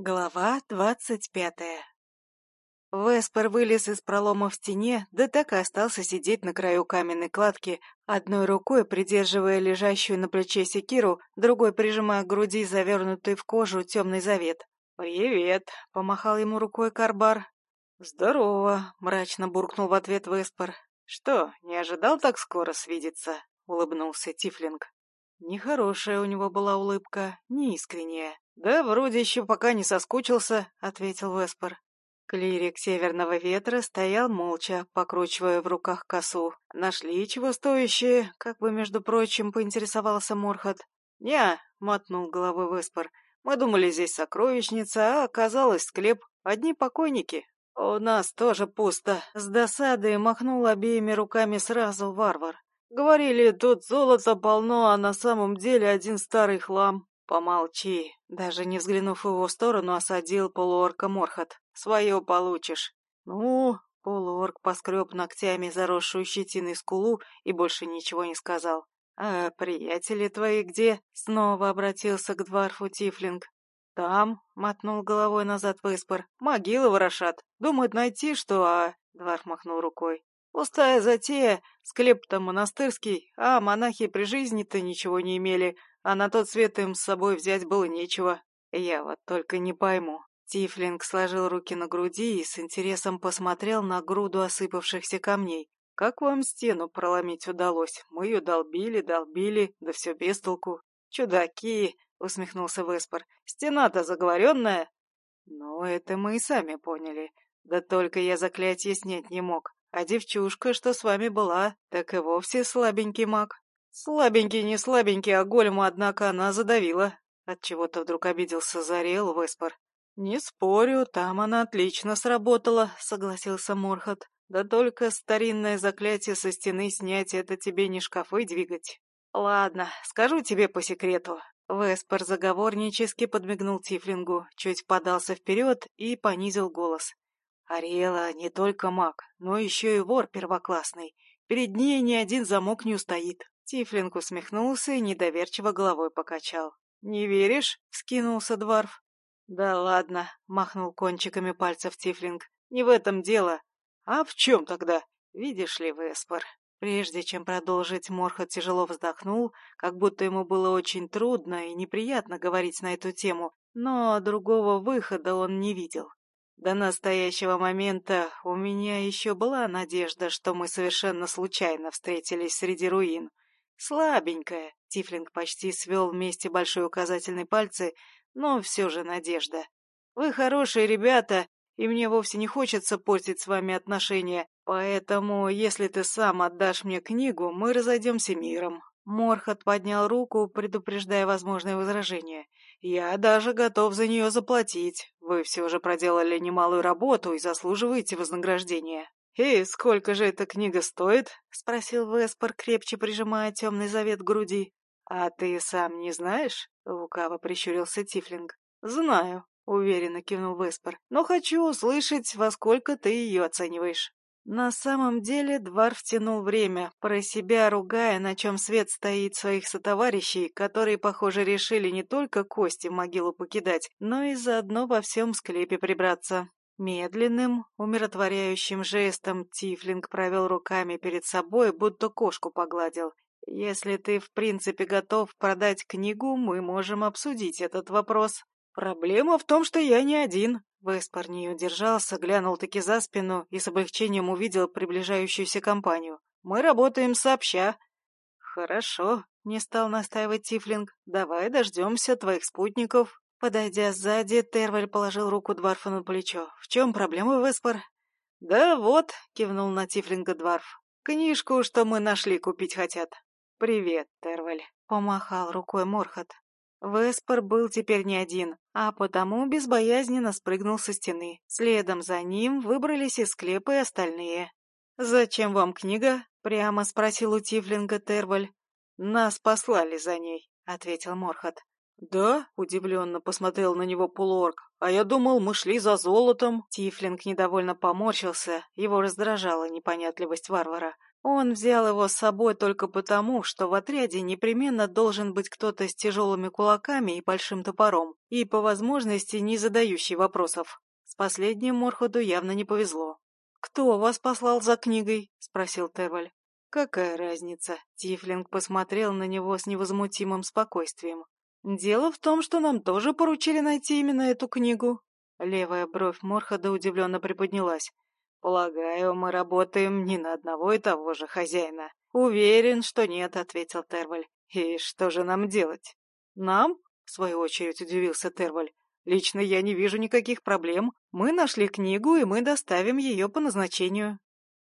Глава двадцать пятая Веспер вылез из пролома в стене, да так и остался сидеть на краю каменной кладки, одной рукой придерживая лежащую на плече секиру, другой прижимая к груди завернутый в кожу темный завет. «Привет!» — помахал ему рукой Карбар. «Здорово!» — мрачно буркнул в ответ Веспер. «Что, не ожидал так скоро свидеться?» — улыбнулся Тифлинг. Нехорошая у него была улыбка, неискренняя. «Да, вроде еще пока не соскучился», — ответил Веспер. Клирик Северного Ветра стоял молча, покручивая в руках косу. «Нашли чего стоящее?» — как бы, между прочим, поинтересовался Морхат. «Не», — мотнул головой Веспер. «Мы думали, здесь сокровищница, а оказалось склеп. Одни покойники». «У нас тоже пусто», — с досадой махнул обеими руками сразу варвар. «Говорили, тут золото полно, а на самом деле один старый хлам». «Помолчи!» Даже не взглянув в его сторону, осадил полуорка Морхат. «Свое получишь!» «Ну...» Полуорк поскреб ногтями заросшую щетиной скулу и больше ничего не сказал. «А приятели твои где?» Снова обратился к дворфу Тифлинг. «Там», — мотнул головой назад Выспор, — «могилы ворошат. Думают найти, что, а...» Дворф махнул рукой. «Пустая затея, склеп-то монастырский, а монахи при жизни-то ничего не имели, а на тот свет им с собой взять было нечего. Я вот только не пойму. Тифлинг сложил руки на груди и с интересом посмотрел на груду осыпавшихся камней. «Как вам стену проломить удалось? Мы ее долбили, долбили, да все без толку». «Чудаки!» — усмехнулся Веспор. «Стена-то заговоренная!» «Ну, это мы и сами поняли. Да только я заклятие снять не мог. А девчушка, что с вами была, так и вовсе слабенький маг». Слабенький, не слабенький, а голему, однако, она задавила. Отчего-то вдруг обиделся Зарел Веспор. «Не спорю, там она отлично сработала», — согласился Морхат. «Да только старинное заклятие со стены снять — это тебе не шкафы двигать». «Ладно, скажу тебе по секрету». Веспор заговорнически подмигнул Тифлингу, чуть подался вперед и понизил голос. «Ариэла не только маг, но еще и вор первоклассный. Перед ней ни один замок не устоит. Тифлинг усмехнулся и недоверчиво головой покачал. «Не веришь?» — скинулся Дварф. «Да ладно», — махнул кончиками пальцев Тифлинг. «Не в этом дело. А в чем тогда? Видишь ли, Веспор?» Прежде чем продолжить, Морхот тяжело вздохнул, как будто ему было очень трудно и неприятно говорить на эту тему, но другого выхода он не видел. До настоящего момента у меня еще была надежда, что мы совершенно случайно встретились среди руин. Слабенькая. Тифлинг почти свел вместе большой указательный пальцы, но все же надежда. Вы хорошие ребята, и мне вовсе не хочется портить с вами отношения, поэтому, если ты сам отдашь мне книгу, мы разойдемся миром. Морхот поднял руку, предупреждая возможные возражения. «Я даже готов за нее заплатить. Вы все же проделали немалую работу и заслуживаете вознаграждения». «И сколько же эта книга стоит?» — спросил Веспор, крепче прижимая темный завет к груди. «А ты сам не знаешь?» — лукаво прищурился Тифлинг. «Знаю», — уверенно кивнул Веспор, — «но хочу услышать, во сколько ты ее оцениваешь». На самом деле Двар втянул время, про себя ругая, на чем свет стоит своих сотоварищей, которые, похоже, решили не только кости в могилу покидать, но и заодно во всем склепе прибраться. Медленным, умиротворяющим жестом Тифлинг провел руками перед собой, будто кошку погладил. «Если ты в принципе готов продать книгу, мы можем обсудить этот вопрос. Проблема в том, что я не один». Веспор не удержался, глянул-таки за спину и с облегчением увидел приближающуюся компанию. «Мы работаем сообща». «Хорошо», — не стал настаивать Тифлинг. «Давай дождемся твоих спутников». Подойдя сзади, Терваль положил руку Дварфу на плечо. «В чем проблема, Веспор?» «Да вот», — кивнул на Тифлинга Дварф. «Книжку, что мы нашли, купить хотят». «Привет, Терваль», — помахал рукой Морхат. Веспор был теперь не один, а потому безбоязненно спрыгнул со стены. Следом за ним выбрались из склепа и остальные. «Зачем вам книга?» — прямо спросил у Тифлинга Терваль. «Нас послали за ней», — ответил Морхат. «Да?» — удивленно посмотрел на него полуорг. «А я думал, мы шли за золотом». Тифлинг недовольно поморщился, его раздражала непонятливость варвара. Он взял его с собой только потому, что в отряде непременно должен быть кто-то с тяжелыми кулаками и большим топором, и, по возможности, не задающий вопросов. С последним Морходу явно не повезло. «Кто вас послал за книгой?» — спросил Теваль. «Какая разница?» — Тифлинг посмотрел на него с невозмутимым спокойствием. «Дело в том, что нам тоже поручили найти именно эту книгу». Левая бровь Морхода удивленно приподнялась. «Полагаю, мы работаем не на одного и того же хозяина». «Уверен, что нет», — ответил Терваль. «И что же нам делать?» «Нам?» — в свою очередь удивился Терваль. «Лично я не вижу никаких проблем. Мы нашли книгу, и мы доставим ее по назначению».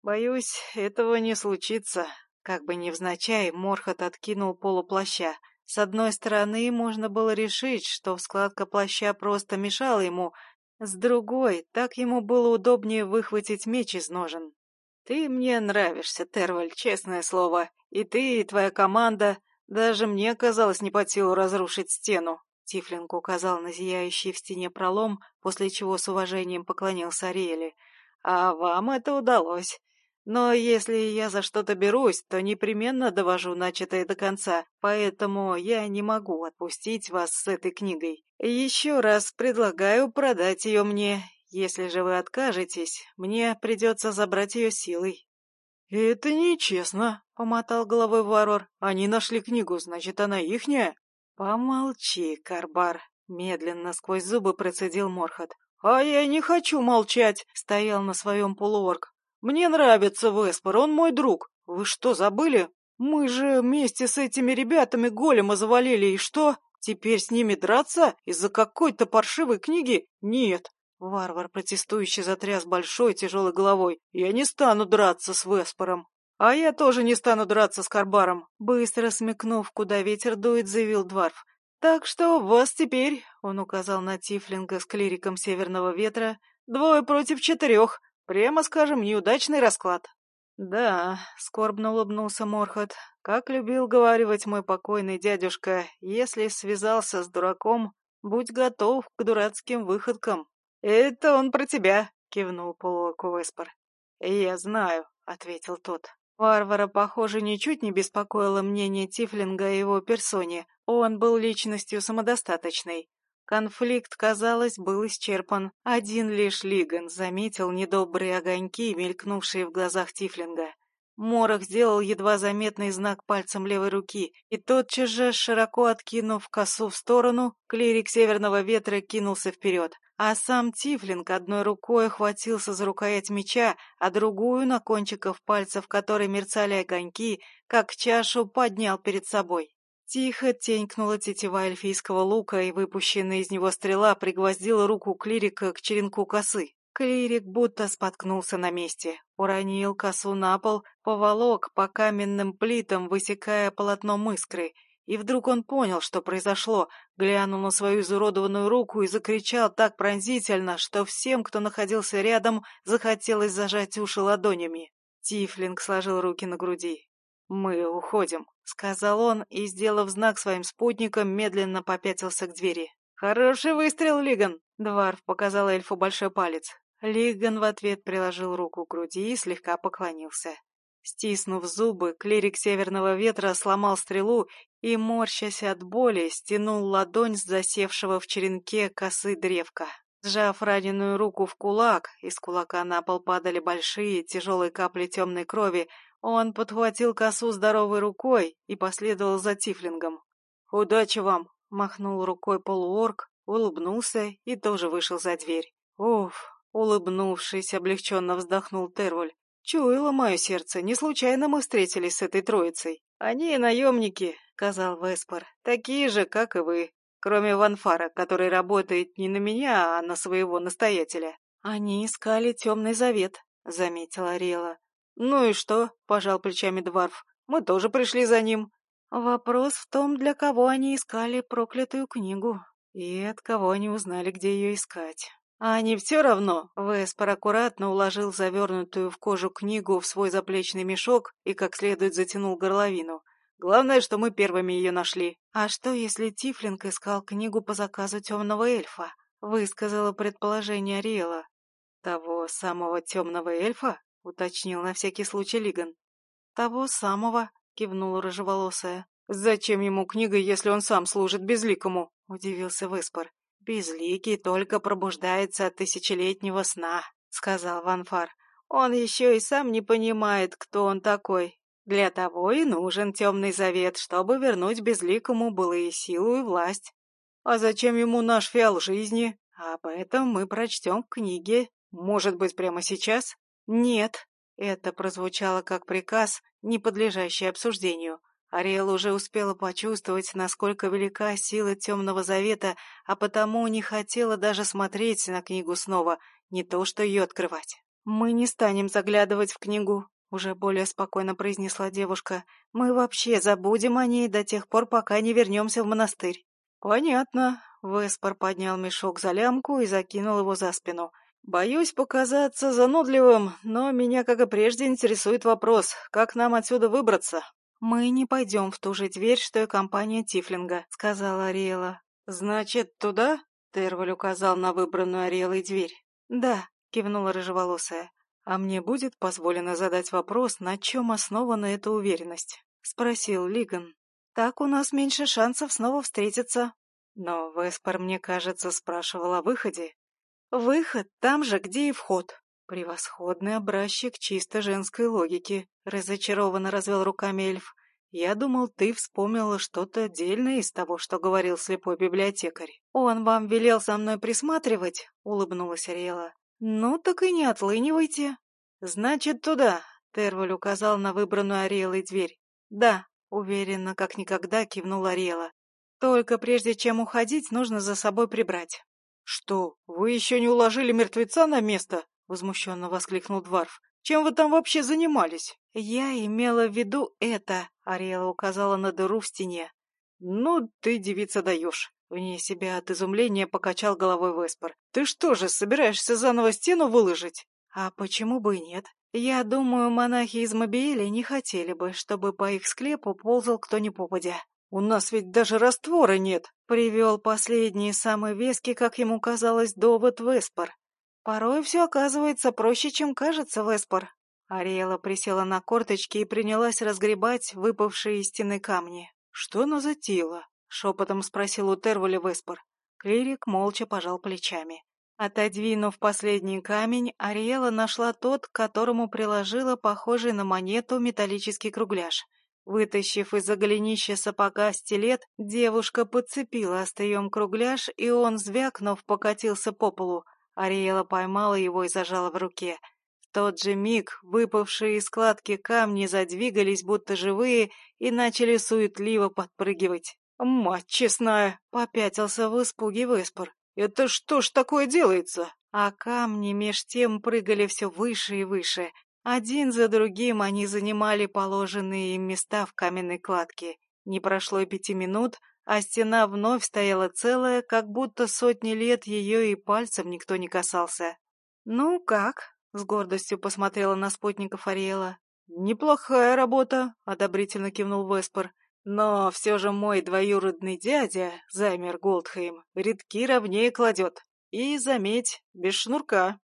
«Боюсь, этого не случится». Как бы невзначай, Морхот откинул полуплаща. С одной стороны, можно было решить, что складка плаща просто мешала ему, с другой, так ему было удобнее выхватить меч из ножен. «Ты мне нравишься, Терваль, честное слово. И ты, и твоя команда. Даже мне казалось не под силу разрушить стену». Тифлинг указал на зияющий в стене пролом, после чего с уважением поклонился Ариэле. «А вам это удалось. Но если я за что-то берусь, то непременно довожу начатое до конца, поэтому я не могу отпустить вас с этой книгой. Еще раз предлагаю продать ее мне. Если же вы откажетесь, мне придется забрать ее силой». «Это нечестно», — помотал головой варвар. «Они нашли книгу, значит, она ихняя?» «Помолчи, Карбар», — медленно сквозь зубы процедил Морхот. «А я не хочу молчать», — стоял на своем полуорг. «Мне нравится Веспер, он мой друг. Вы что, забыли? Мы же вместе с этими ребятами голема завалили, и что? Теперь с ними драться? Из-за какой-то паршивой книги? Нет». Варвар протестующий затряс большой тяжелой головой. «Я не стану драться с Веспором». «А я тоже не стану драться с Карбаром», — быстро смекнув, куда ветер дует, заявил Дварф. «Так что вас теперь», — он указал на Тифлинга с клириком Северного Ветра, — «двое против четырех. Прямо скажем, неудачный расклад. Да, скорбно улыбнулся Морхот. Как любил говаривать мой покойный дядюшка, если связался с дураком, будь готов к дурацким выходкам. Это он про тебя, кивнул полуоку Веспор. Я знаю, ответил тот. Варвара, похоже, ничуть не беспокоило мнение Тифлинга о его персоне. Он был личностью самодостаточной. Конфликт, казалось, был исчерпан. Один лишь Лиган заметил недобрые огоньки, мелькнувшие в глазах Тифлинга. Морох сделал едва заметный знак пальцем левой руки, и тотчас же, широко откинув косу в сторону, клирик Северного Ветра кинулся вперед, а сам Тифлинг одной рукой охватился за рукоять меча, а другую, на кончиках пальцев которой мерцали огоньки, как чашу поднял перед собой. Тихо тенькнула тетива эльфийского лука, и выпущенная из него стрела пригвоздила руку клирика к черенку косы. Клирик будто споткнулся на месте, уронил косу на пол, поволок по каменным плитам, высекая полотном искры, и вдруг он понял, что произошло, глянул на свою изуродованную руку и закричал так пронзительно, что всем, кто находился рядом, захотелось зажать уши ладонями. Тифлинг сложил руки на груди. «Мы уходим», — сказал он и, сделав знак своим спутникам, медленно попятился к двери. «Хороший выстрел, Лиган!» — Дварф показал эльфу большой палец. Лиган в ответ приложил руку к груди и слегка поклонился. Стиснув зубы, клирик Северного Ветра сломал стрелу и, морщась от боли, стянул ладонь с засевшего в черенке косы древка. Сжав раненую руку в кулак, из кулака на пол падали большие тяжелые капли темной крови, он подхватил косу здоровой рукой и последовал за Тифлингом. «Удачи вам!» — махнул рукой полуорг, улыбнулся и тоже вышел за дверь. «Уф!» — улыбнувшись, облегченно вздохнул Терволь. «Чуяло мое сердце, не случайно мы встретились с этой троицей. Они наемники», — сказал Веспор, — «такие же, как и вы, кроме Ванфара, который работает не на меня, а на своего настоятеля». «Они искали темный завет», — заметила Рела. «Ну и что?» — пожал плечами Дварф. «Мы тоже пришли за ним». Вопрос в том, для кого они искали проклятую книгу и от кого они узнали, где ее искать. А не все равно. Веспор аккуратно уложил завернутую в кожу книгу в свой заплечный мешок и как следует затянул горловину. Главное, что мы первыми ее нашли. А что, если Тифлинг искал книгу по заказу темного эльфа? Высказала предположение Ариэла. Того самого темного эльфа? — уточнил на всякий случай Лиган. того самого», — кивнула рыжеволосая. «Зачем ему книга, если он сам служит безликому?» — удивился Выспор. «Безликий только пробуждается от тысячелетнего сна», — сказал Ванфар. «Он еще и сам не понимает, кто он такой. Для того и нужен темный завет, чтобы вернуть безликому былые силу и власть. А зачем ему наш фиал жизни? Об этом мы прочтем в книге. Может быть, прямо сейчас? Нет. Это прозвучало как приказ, не подлежащий обсуждению. Ариэл уже успела почувствовать, насколько велика сила Темного Завета, а потому не хотела даже смотреть на книгу снова, не то что ее открывать. «Мы не станем заглядывать в книгу», — уже более спокойно произнесла девушка. «Мы вообще забудем о ней до тех пор, пока не вернемся в монастырь». «Понятно». Веспор поднял мешок за лямку и закинул его за спину. «Боюсь показаться занудливым, но меня, как и прежде, интересует вопрос, как нам отсюда выбраться?» «Мы не пойдем в ту же дверь, что и компания Тифлинга», — сказала Ариэла. «Значит, туда?» — Терваль указал на выбранную Ариэлой дверь. «Да», — кивнула рыжеволосая. «А мне будет позволено задать вопрос, на чем основана эта уверенность?» — спросил Лиган. Так у нас меньше шансов снова встретиться. Но Веспор, мне кажется, спрашивал о выходе. Выход там же, где и вход. Превосходный образчик чисто женской логики, разочарованно развел руками эльф. Я думал, ты вспомнила что-то отдельное из того, что говорил слепой библиотекарь. Он вам велел за мной присматривать, улыбнулась Ариэла. Ну так и не отлынивайте. Значит, туда, Терваль указал на выбранную Ариэлой дверь. Да, Уверенно, как никогда, кивнула Рела. Только прежде чем уходить, нужно за собой прибрать. «Что, вы еще не уложили мертвеца на место?» — возмущенно воскликнул Дварф. «Чем вы там вообще занимались?» «Я имела в виду это», — Ариэла указала на дыру в стене. «Ну, ты, девица, даешь». Вне себя от изумления покачал головой Веспор. «Ты что же, собираешься заново стену выложить?» «А почему бы и нет? Я думаю, монахи из Мобиэля не хотели бы, чтобы по их склепу ползал кто ни попадя. У нас ведь даже раствора нет, привел последний самый веский, как ему казалось, довод Веспор. Порой все оказывается проще, чем кажется, Веспор. Ариэла присела на корточки и принялась разгребать выпавшие из стены камни. «Что она затеяла?» — шепотом спросил у Терволя Веспор. Клирик молча пожал плечами. Отодвинув последний камень, Ариэла нашла тот, к которому приложила похожий на монету металлический кругляш. Вытащив из-за голенища сапога стилет, девушка подцепила острием кругляш, и он, звякнув, покатился по полу. Ариэла поймала его и зажала в руке. В тот же миг выпавшие из складки камни задвигались, будто живые, и начали суетливо подпрыгивать. «Мать честная!» — попятился в испуге Веспор. Это что ж такое делается? А камни меж тем прыгали все выше и выше. Один за другим они занимали положенные им места в каменной кладке. Не прошло и пяти минут, а стена вновь стояла целая, как будто сотни лет ее и пальцем никто не касался. «Ну как?» — с гордостью посмотрела на спутников Ариэла. «Неплохая работа», — одобрительно кивнул Веспор. Но все же мой двоюродный дядя, Займер Голдхейм, редки ровнее кладет. И, заметь, без шнурка.